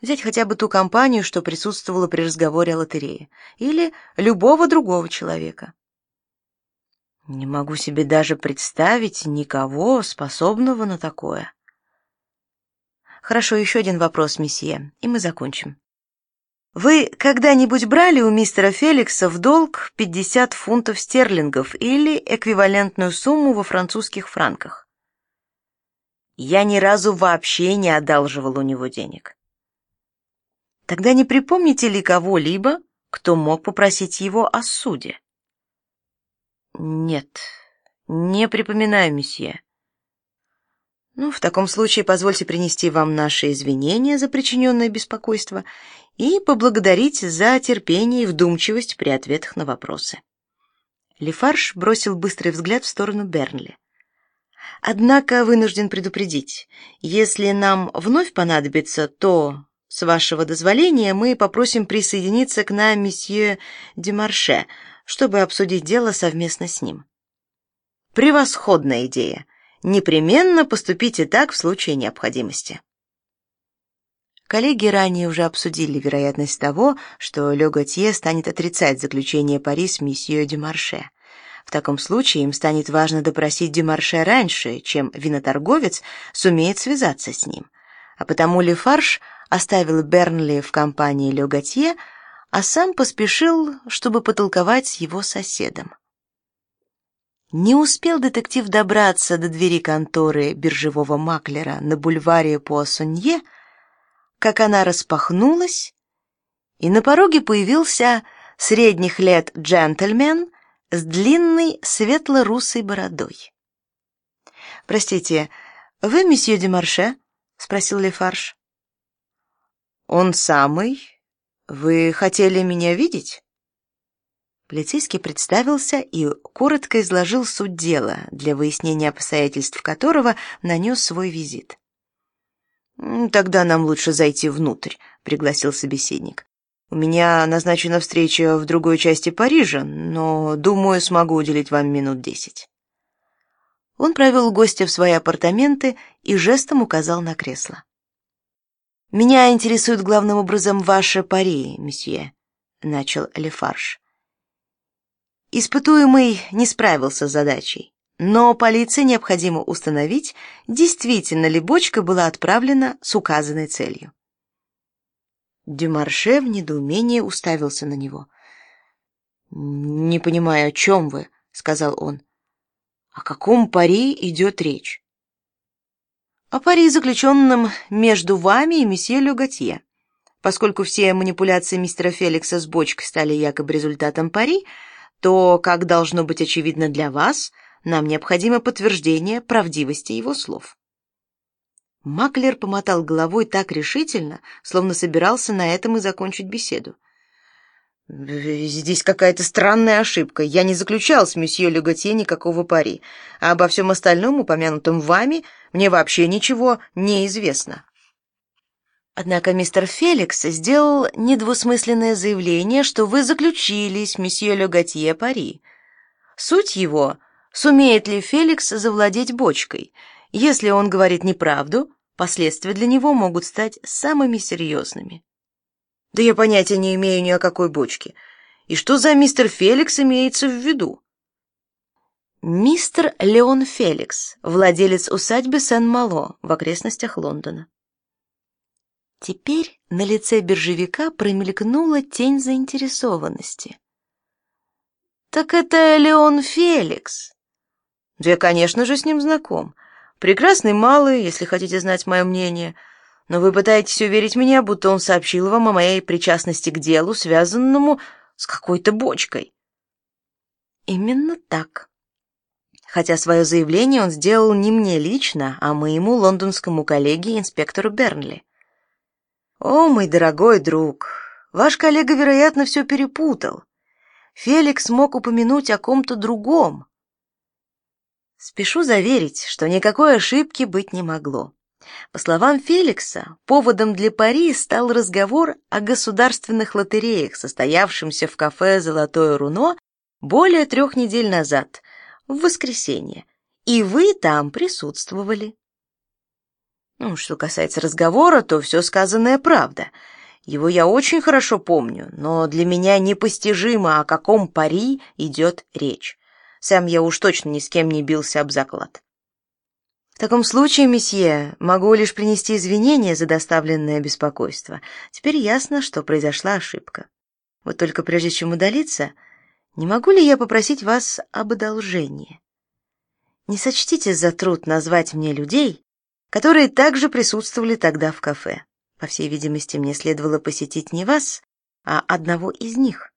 Взять хотя бы ту компанию, что присутствовала при разговоре о лотерее, или любого другого человека. Не могу себе даже представить никого, способного на такое. Хорошо, еще один вопрос, месье, и мы закончим. Вы когда-нибудь брали у мистера Феликса в долг 50 фунтов стерлингов или эквивалентную сумму во французских франках? Я ни разу вообще не одалживал у него денег. Тогда не припомните ли кого-либо, кто мог попросить его о суде? Нет, не припоминаю, месье. Ну, в таком случае позвольте принести вам наши извинения за причиненное беспокойство и поблагодарить за терпение и вдумчивость при ответах на вопросы. Лефарж бросил быстрый взгляд в сторону Бернли. Однако вынужден предупредить, если нам вновь понадобится, то, с вашего дозволения, мы попросим присоединиться к нам месье Демарше, чтобы обсудить дело совместно с ним. Превосходная идея. Непременно поступите так в случае необходимости. Коллеги ранее уже обсудили вероятность того, что Ле Готье станет отрицать заключение пари с месье Демарше. В таком случае им станет важно допросить Демарше раньше, чем виноторговец сумеет связаться с ним. А потому Лефарж оставил Бернли в компании Ле Готье, а сам поспешил, чтобы потолковать с его соседом. Не успел детектив добраться до двери конторы биржевого маклера на бульваре Пуассонье, как она распахнулась, и на пороге появился средних лет джентльмен с длинной светло-русой бородой. «Простите, вы месье де Марше?» — спросил Лефарж. «Он самый. Вы хотели меня видеть?» Полицейский представился и коротко изложил суть дела, для выяснения обстоятельств которого нанес свой визит. «Тогда нам лучше зайти внутрь», — пригласил собеседник. У меня назначена встреча в другой части Парижа, но, думаю, смогу уделить вам минут десять. Он провел гостя в свои апартаменты и жестом указал на кресло. Меня интересует главным образом ваше пари, месье, начал Лефарж. Испытуемый не справился с задачей, но полиции необходимо установить, действительно ли бочка была отправлена с указанной целью. Дюмарше в недоумении уставился на него. «Не понимаю, о чем вы», — сказал он. «О каком пари идет речь?» «О пари, заключенном между вами и месье Люгатье. Поскольку все манипуляции мистера Феликса с бочкой стали якобы результатом пари, то, как должно быть очевидно для вас, нам необходимо подтверждение правдивости его слов». Маклер помотал головой так решительно, словно собирался на этом и закончить беседу. «Здесь какая-то странная ошибка. Я не заключал с месье Леготье никакого пари, а обо всем остальном, упомянутом вами, мне вообще ничего не известно». Однако мистер Феликс сделал недвусмысленное заявление, что вы заключили с месье Леготье пари. Суть его — сумеет ли Феликс завладеть бочкой — если он говорит неправду, последствия для него могут стать самыми серьезными. Да я понятия не имею ни о какой бочке. И что за мистер Феликс имеется в виду? Мистер Леон Феликс, владелец усадьбы Сен-Мало в окрестностях Лондона. Теперь на лице биржевика промелькнула тень заинтересованности. Так это Леон Феликс. Да я, конечно же, с ним знаком. Прекрасный малый, если хотите знать мое мнение, но вы пытаетесь уверить меня, будто он сообщил вам о моей причастности к делу, связанному с какой-то бочкой. Именно так. Хотя свое заявление он сделал не мне лично, а моему лондонскому коллеге, инспектору Бернли. О, мой дорогой друг, ваш коллега, вероятно, все перепутал. Феликс мог упомянуть о ком-то другом. Спешу заверить, что никакой ошибки быть не могло. По словам Феликса, поводом для пари стал разговор о государственных лотереях, состоявшемся в кафе «Золотое руно» более трех недель назад, в воскресенье, и вы там присутствовали. Ну, что касается разговора, то все сказанное правда. Его я очень хорошо помню, но для меня непостижимо, о каком пари идет речь. Сам я уж точно ни с кем не бился об заклад. В таком случае, месье, могу лишь принести извинения за доставленное беспокойство. Теперь ясно, что произошла ошибка. Вот только прежде чем удалиться, не могу ли я попросить вас об одолжении? Не сочтите за труд назвать мне людей, которые также присутствовали тогда в кафе. По всей видимости, мне следовало посетить не вас, а одного из них.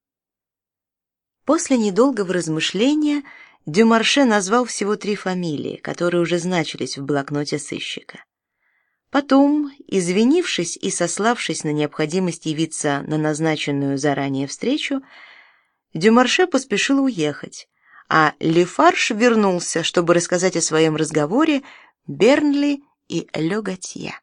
После недолгого размышления Дюмарше назвал всего три фамилии, которые уже значились в блокноте сыщика. Потом, извинившись и сославшись на необходимость явиться на назначенную заранее встречу, Дюмарше поспешил уехать, а Лефарш вернулся, чтобы рассказать о своем разговоре Бернли и Ле.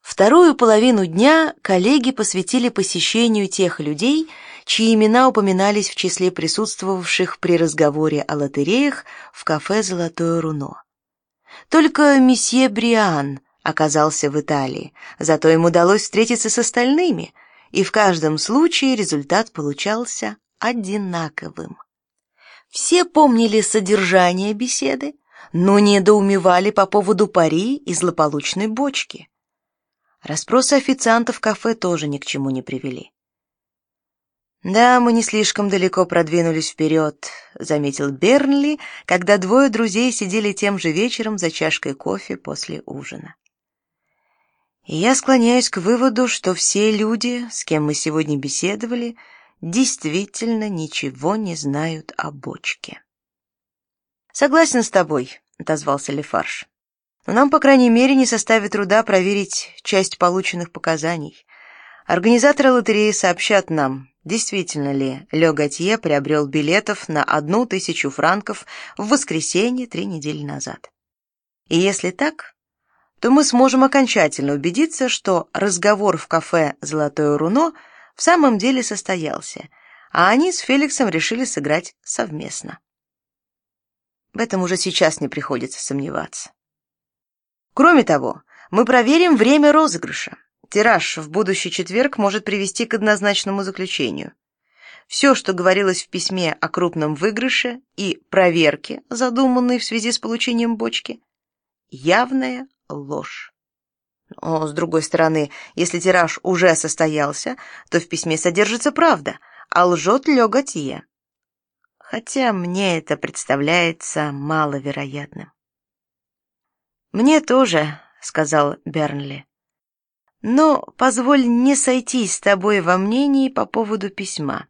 Вторую половину дня коллеги посвятили посещению тех людей, чьи имена упоминались в числе присутствовавших при разговоре о лотереях в кафе «Золотое руно». Только месье Бриан оказался в Италии, зато ему удалось встретиться с остальными, и в каждом случае результат получался одинаковым. Все помнили содержание беседы, но недоумевали по поводу пари и злополучной бочки. Расспросы официантов кафе тоже ни к чему не привели. «Да, мы не слишком далеко продвинулись вперед», — заметил Бернли, когда двое друзей сидели тем же вечером за чашкой кофе после ужина. Я склоняюсь к выводу, что все люди, с кем мы сегодня беседовали, действительно ничего не знают о бочке. «Согласен с тобой», — отозвался Лефарж. «Но нам, по крайней мере, не составит труда проверить часть полученных показаний. Организаторы лотереи сообщат нам, действительно ли Ле Готье приобрел билетов на одну тысячу франков в воскресенье три недели назад. И если так, то мы сможем окончательно убедиться, что разговор в кафе «Золотое руно» в самом деле состоялся, а они с Феликсом решили сыграть совместно. В этом уже сейчас не приходится сомневаться. Кроме того, мы проверим время розыгрыша. Тираж в будущий четверг может привести к однозначному заключению. Все, что говорилось в письме о крупном выигрыше и проверке, задуманной в связи с получением бочки, явная ложь. Но, с другой стороны, если тираж уже состоялся, то в письме содержится правда, а лжет Ле. Хотя мне это представляется маловероятным. «Мне тоже», — сказал Бернли. Но позволь не сойтись с тобой во мнении по поводу письма.